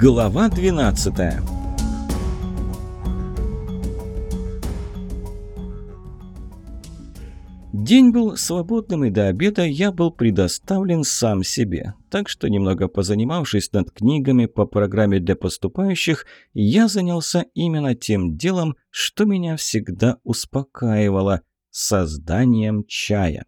Глава 12 День был свободным, и до обеда я был предоставлен сам себе. Так что, немного позанимавшись над книгами по программе для поступающих, я занялся именно тем делом, что меня всегда успокаивало – созданием чая.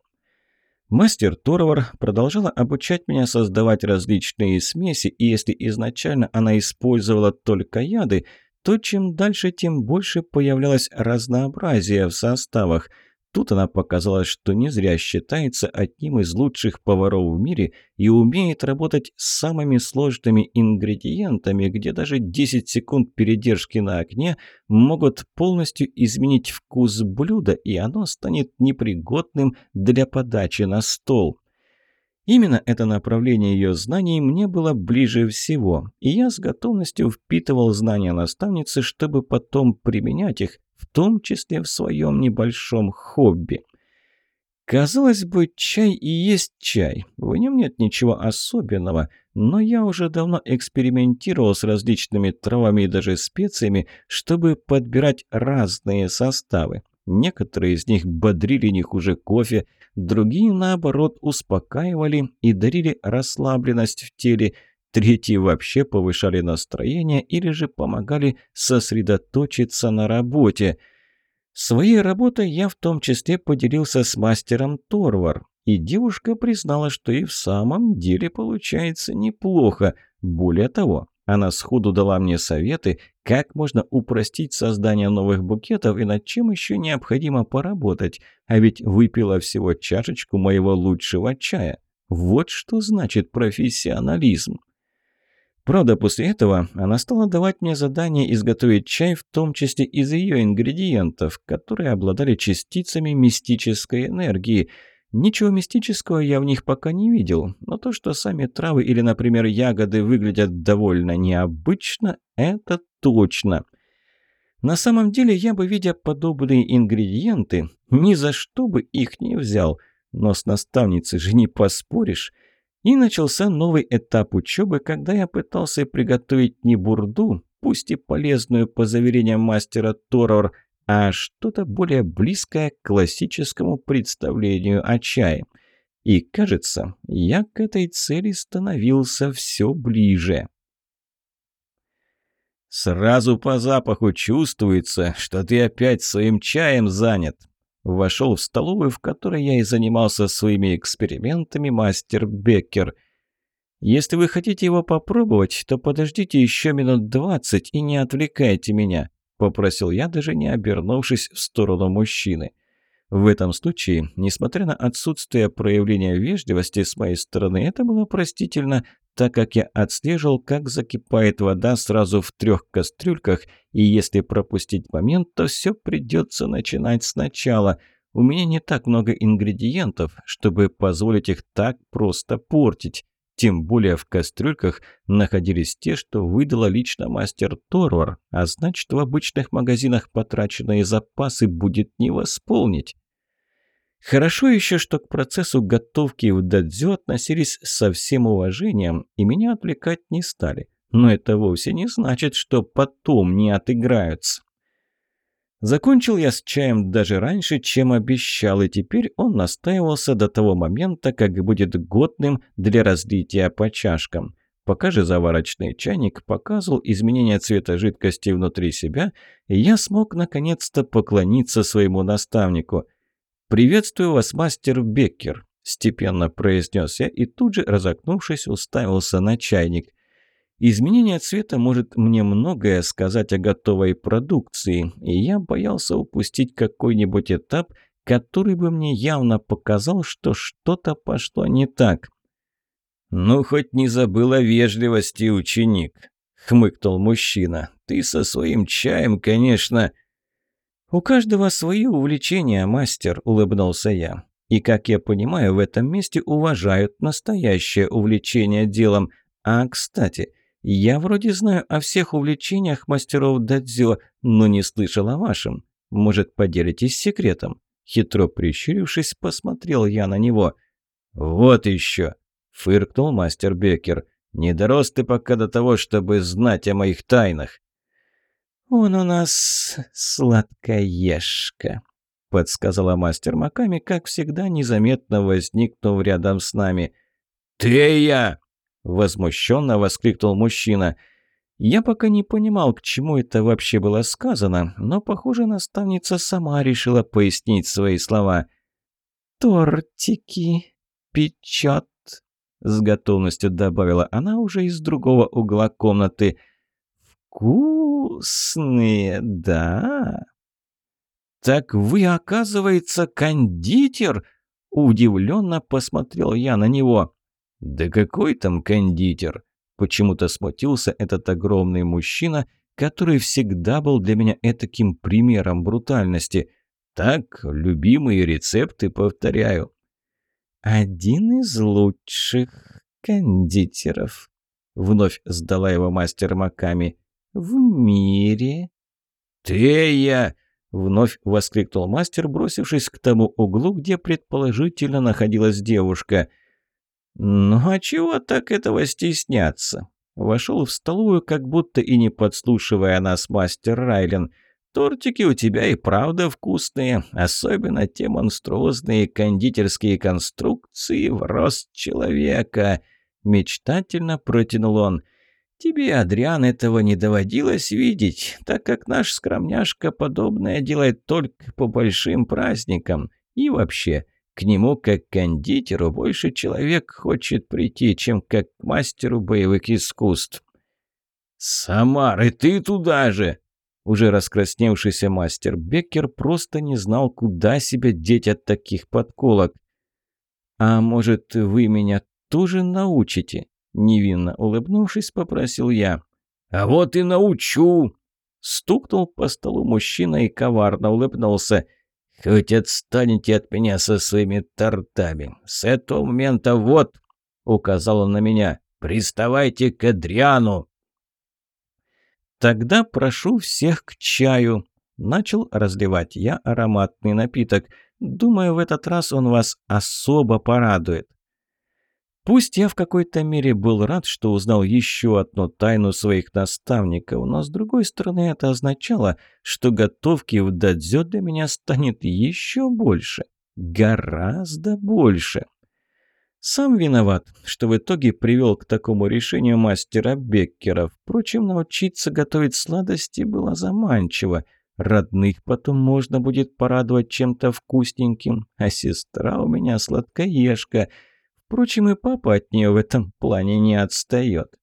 Мастер Торвар продолжала обучать меня создавать различные смеси, и если изначально она использовала только яды, то чем дальше, тем больше появлялось разнообразия в составах – Тут она показала, что не зря считается одним из лучших поваров в мире и умеет работать с самыми сложными ингредиентами, где даже 10 секунд передержки на огне могут полностью изменить вкус блюда, и оно станет непригодным для подачи на стол. Именно это направление ее знаний мне было ближе всего, и я с готовностью впитывал знания наставницы, чтобы потом применять их, в том числе в своем небольшом хобби. Казалось бы, чай и есть чай, в нем нет ничего особенного, но я уже давно экспериментировал с различными травами и даже специями, чтобы подбирать разные составы. Некоторые из них бодрили не хуже кофе, другие, наоборот, успокаивали и дарили расслабленность в теле – Третьи вообще повышали настроение или же помогали сосредоточиться на работе. Своей работой я в том числе поделился с мастером Торвар, и девушка признала, что и в самом деле получается неплохо. Более того, она сходу дала мне советы, как можно упростить создание новых букетов и над чем еще необходимо поработать, а ведь выпила всего чашечку моего лучшего чая. Вот что значит профессионализм. Правда, после этого она стала давать мне задание изготовить чай, в том числе из ее ингредиентов, которые обладали частицами мистической энергии. Ничего мистического я в них пока не видел, но то, что сами травы или, например, ягоды выглядят довольно необычно, это точно. На самом деле, я бы, видя подобные ингредиенты, ни за что бы их не взял. Но с наставницей же не поспоришь. И начался новый этап учебы, когда я пытался приготовить не бурду, пусть и полезную по заверениям мастера Торор, а что-то более близкое к классическому представлению о чае. И, кажется, я к этой цели становился все ближе. «Сразу по запаху чувствуется, что ты опять своим чаем занят», Вошел в столовую, в которой я и занимался своими экспериментами, мастер Беккер. «Если вы хотите его попробовать, то подождите еще минут двадцать и не отвлекайте меня», – попросил я, даже не обернувшись в сторону мужчины. В этом случае, несмотря на отсутствие проявления вежливости с моей стороны, это было простительно, так как я отслеживал, как закипает вода сразу в трех кастрюльках, и если пропустить момент, то все придется начинать сначала. У меня не так много ингредиентов, чтобы позволить их так просто портить. Тем более в кастрюльках находились те, что выдала лично мастер Торвар, а значит в обычных магазинах потраченные запасы будет не восполнить. Хорошо еще, что к процессу готовки в дадзё относились со всем уважением и меня отвлекать не стали. Но это вовсе не значит, что потом не отыграются. Закончил я с чаем даже раньше, чем обещал, и теперь он настаивался до того момента, как будет годным для разлития по чашкам. Пока же заварочный чайник показывал изменение цвета жидкости внутри себя, я смог наконец-то поклониться своему наставнику – «Приветствую вас, мастер Беккер», – степенно произнес я и тут же, разокнувшись, уставился на чайник. Изменение цвета может мне многое сказать о готовой продукции, и я боялся упустить какой-нибудь этап, который бы мне явно показал, что что-то пошло не так. «Ну, хоть не забыл о вежливости, ученик», — хмыкнул мужчина. «Ты со своим чаем, конечно...» «У каждого свои увлечения, мастер», – улыбнулся я. «И, как я понимаю, в этом месте уважают настоящее увлечение делом. А, кстати, я вроде знаю о всех увлечениях мастеров дадзё, но не слышал о вашем. Может, поделитесь секретом?» Хитро прищурившись, посмотрел я на него. «Вот еще!» – фыркнул мастер Беккер. Не дорос ты пока до того, чтобы знать о моих тайнах». «Он у нас сладкоежка», — подсказала мастер Маками, как всегда, незаметно возникнув рядом с нами. «Ты я!» — возмущенно воскликнул мужчина. Я пока не понимал, к чему это вообще было сказано, но, похоже, наставница сама решила пояснить свои слова. «Тортики печет», — с готовностью добавила она уже из другого угла комнаты. «Вкусные, да?» «Так вы, оказывается, кондитер?» Удивленно посмотрел я на него. «Да какой там кондитер?» Почему-то смутился этот огромный мужчина, который всегда был для меня этаким примером брутальности. Так, любимые рецепты повторяю. «Один из лучших кондитеров», — вновь сдала его мастер Маками, — «в мире». «Тея!» — вновь воскликнул мастер, бросившись к тому углу, где предположительно находилась девушка — «Ну а чего так этого стесняться?» Вошел в столовую, как будто и не подслушивая нас мастер Райлен. «Тортики у тебя и правда вкусные, особенно те монструозные кондитерские конструкции в рост человека», — мечтательно протянул он. «Тебе, Адриан, этого не доводилось видеть, так как наш скромняшка подобное делает только по большим праздникам. И вообще, к нему, как кондитеру, больше человек хочет прийти, чем как к мастеру боевых искусств. «Самар, и ты туда же!» Уже раскрасневшийся мастер Беккер просто не знал, куда себя деть от таких подколок. «А может, вы меня тоже научите?» Невинно улыбнувшись, попросил я. «А вот и научу!» Стукнул по столу мужчина и коварно улыбнулся – Хоть отстанете от меня со своими тортами. С этого момента вот, — указал он на меня, — приставайте к Адриану. Тогда прошу всех к чаю. Начал разливать я ароматный напиток. Думаю, в этот раз он вас особо порадует. Пусть я в какой-то мере был рад, что узнал еще одну тайну своих наставников, но с другой стороны это означало, что готовки в дадзё для меня станет еще больше. Гораздо больше. Сам виноват, что в итоге привел к такому решению мастера Беккера. Впрочем, научиться готовить сладости было заманчиво. Родных потом можно будет порадовать чем-то вкусненьким, а сестра у меня сладкоежка — Впрочем, и папа от нее в этом плане не отстает.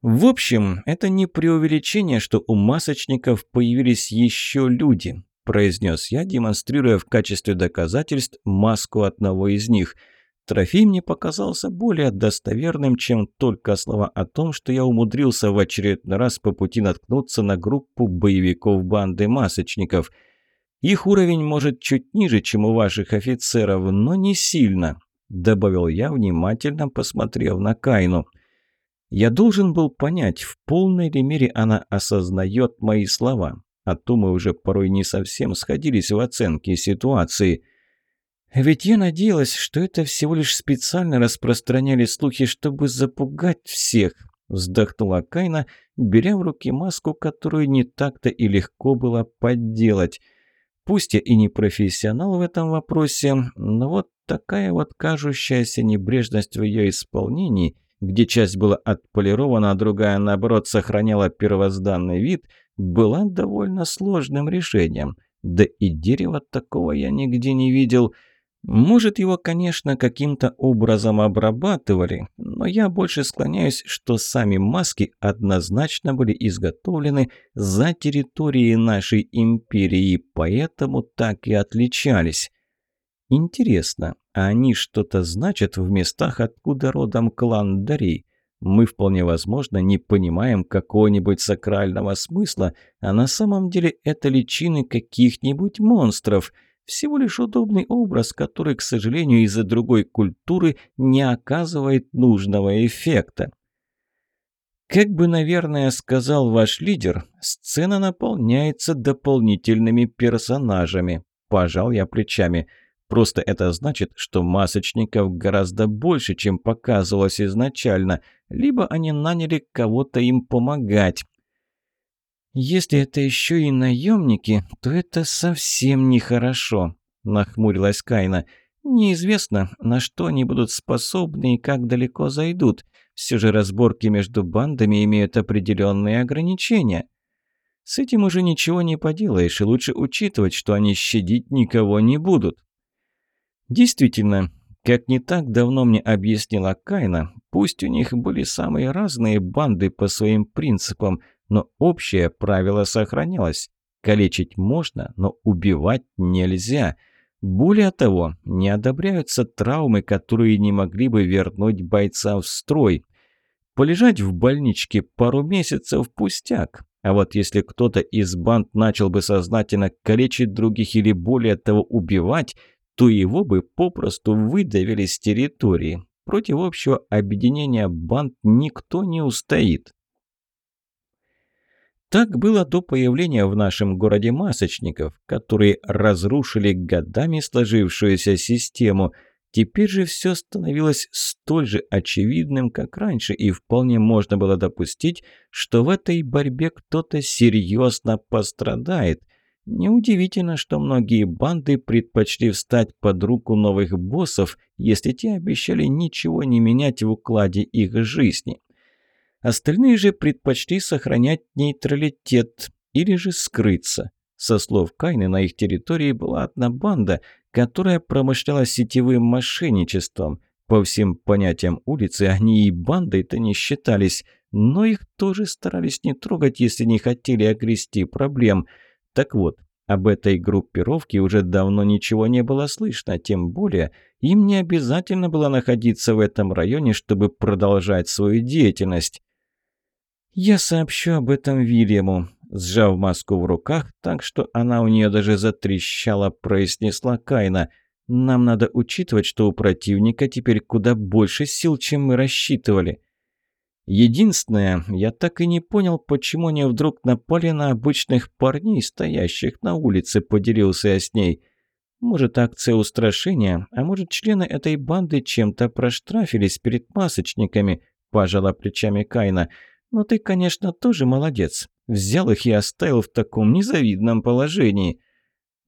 В общем, это не преувеличение, что у масочников появились еще люди, произнес я, демонстрируя в качестве доказательств маску одного из них. Трофей мне показался более достоверным, чем только слова о том, что я умудрился в очередной раз по пути наткнуться на группу боевиков банды масочников – их уровень может чуть ниже, чем у ваших офицеров, но не сильно», — добавил я, внимательно посмотрев на Кайну. «Я должен был понять, в полной ли мере она осознает мои слова, а то мы уже порой не совсем сходились в оценке ситуации». «Ведь я надеялась, что это всего лишь специально распространяли слухи, чтобы запугать всех», — вздохнула Кайна, беря в руки маску, которую не так-то и легко было подделать — Пусть я и не профессионал в этом вопросе, но вот такая вот кажущаяся небрежность в ее исполнении, где часть была отполирована, а другая, наоборот, сохраняла первозданный вид, была довольно сложным решением. Да и дерева такого я нигде не видел – может, его, конечно, каким-то образом обрабатывали, но я больше склоняюсь, что сами маски однозначно были изготовлены за территорией нашей империи, поэтому так и отличались. Интересно, а они что-то значат в местах, откуда родом клан Дарей? Мы вполне возможно не понимаем какого-нибудь сакрального смысла, а на самом деле это личины каких-нибудь монстров – всего лишь удобный образ, который, к сожалению, из-за другой культуры не оказывает нужного эффекта. Как бы, наверное, сказал ваш лидер, сцена наполняется дополнительными персонажами. Пожал я плечами. Просто это значит, что масочников гораздо больше, чем показывалось изначально, либо они наняли кого-то им помогать. «Если это еще и наемники, то это совсем нехорошо», – нахмурилась Кайна. «Неизвестно, на что они будут способны и как далеко зайдут. Все же разборки между бандами имеют определенные ограничения». «С этим уже ничего не поделаешь, и лучше учитывать, что они щадить никого не будут». Действительно, как не так давно мне объяснила Кайна, пусть у них были самые разные банды по своим принципам – но общее правило сохранялось. Калечить можно, но убивать нельзя. Более того, не одобряются травмы, которые не могли бы вернуть бойца в строй. Полежать в больничке пару месяцев – пустяк. А вот если кто-то из банд начал бы сознательно калечить других или более того убивать, то его бы попросту выдавили с территории. Против общего объединения банд никто не устоит. Так было до появления в нашем городе масочников, которые разрушили годами сложившуюся систему. Теперь же все становилось столь же очевидным, как раньше, и вполне можно было допустить, что в этой борьбе кто-то серьезно пострадает. Неудивительно, что многие банды предпочли встать под руку новых боссов, если те обещали ничего не менять в укладе их жизни. Остальные же предпочли сохранять нейтралитет или же скрыться. Со слов Кайны, на их территории была одна банда, которая промышляла сетевым мошенничеством. По всем понятиям улицы они и бандой-то не считались, но их тоже старались не трогать, если не хотели огрести проблем. Так вот, об этой группировке уже давно ничего не было слышно, тем более им не обязательно было находиться в этом районе, чтобы продолжать свою деятельность. «Я сообщу об этом Вильяму», – сжав маску в руках, так что она у нее даже затрещала, произнесла Кайна. «Нам надо учитывать, что у противника теперь куда больше сил, чем мы рассчитывали». Единственное, я так и не понял, почему они вдруг напали на обычных парней, стоящих на улице, поделился я с ней. Может, акция устрашения, а может, члены этой банды чем-то проштрафились перед масочниками, пожала плечами Кайна. Но ты, конечно, тоже молодец. Взял их и оставил в таком незавидном положении.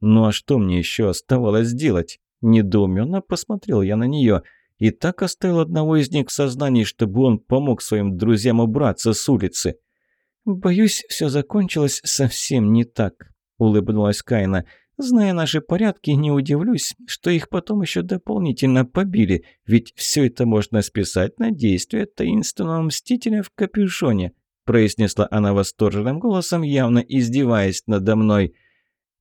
Ну а что мне еще оставалось делать? Недоуменно посмотрел я на нее. И так оставил одного из них в сознании, чтобы он помог своим друзьям убраться с улицы. «Боюсь, все закончилось совсем не так», — улыбнулась Кайна. Зная наши порядки, не удивлюсь, что их потом еще дополнительно побили, ведь все это можно списать на действие таинственного мстителя в капюшоне», произнесла она восторженным голосом, явно издеваясь надо мной.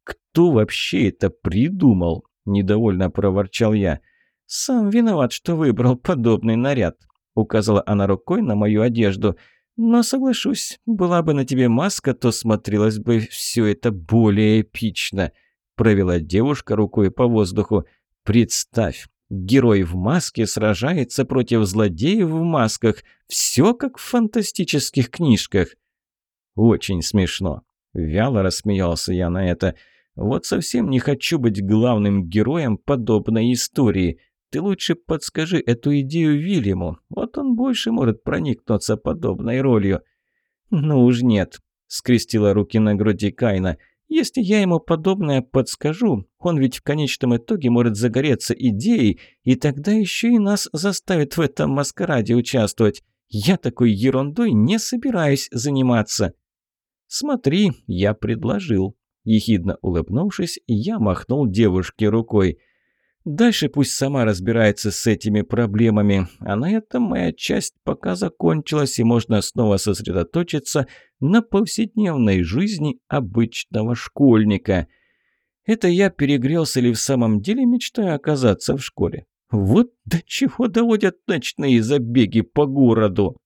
«Кто вообще это придумал?» – недовольно проворчал я. «Сам виноват, что выбрал подобный наряд», – указала она рукой на мою одежду. «Но соглашусь, была бы на тебе маска, то смотрелось бы все это более эпично». Провела девушка рукой по воздуху. «Представь, герой в маске сражается против злодеев в масках. Все как в фантастических книжках». «Очень смешно». Вяло рассмеялся я на это. «Вот совсем не хочу быть главным героем подобной истории. Ты лучше подскажи эту идею Вильяму. Вот он больше может проникнуться подобной ролью». «Ну уж нет», — скрестила руки на груди Кайна. Если я ему подобное подскажу, он ведь в конечном итоге может загореться идеей, и тогда еще и нас заставит в этом маскараде участвовать. Я такой ерундой не собираюсь заниматься. Смотри, я предложил. Ехидно улыбнувшись, я махнул девушке рукой – Дальше пусть сама разбирается с этими проблемами, а на этом моя часть пока закончилась, и можно снова сосредоточиться на повседневной жизни обычного школьника. Это я перегрелся или в самом деле мечтаю оказаться в школе? Вот до чего доводят ночные забеги по городу.